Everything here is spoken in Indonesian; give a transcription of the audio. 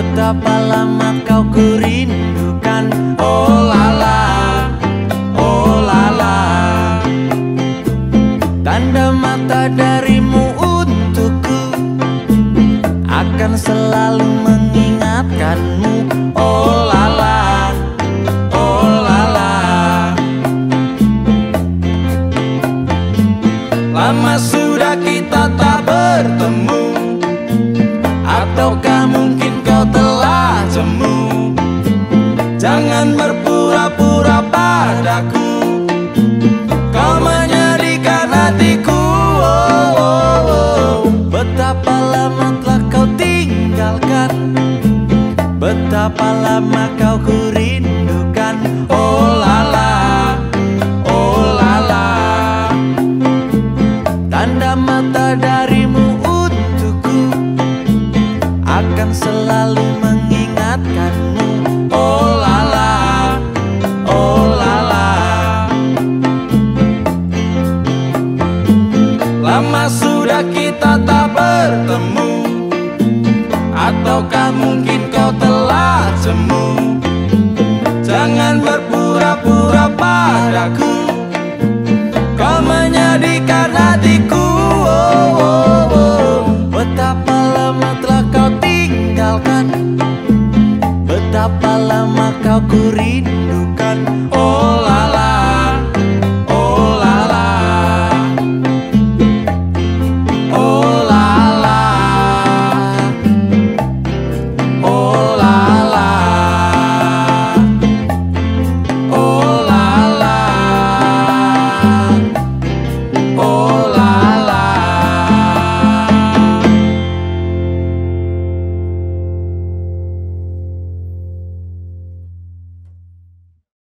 Betapa lama kau kurindukan Oh lala, oh lala. Tanda mata darimu untukku Akan selalu mengingatkanmu Oh lala, oh lala. Lama sudah kita Jangan berpura-pura padaku Kau menyedihkan hatiku oh, oh, oh. Betapa lama telah kau tinggalkan Betapa lama kita tak bertemu? Ataukah mungkin kau telah semu? Jangan berpura-pura padaku. Kau menyedihkan hatiku. Oh, oh, oh. Betapa lama telah kau tinggalkan. Betapa lama kau kurindukan Oh lala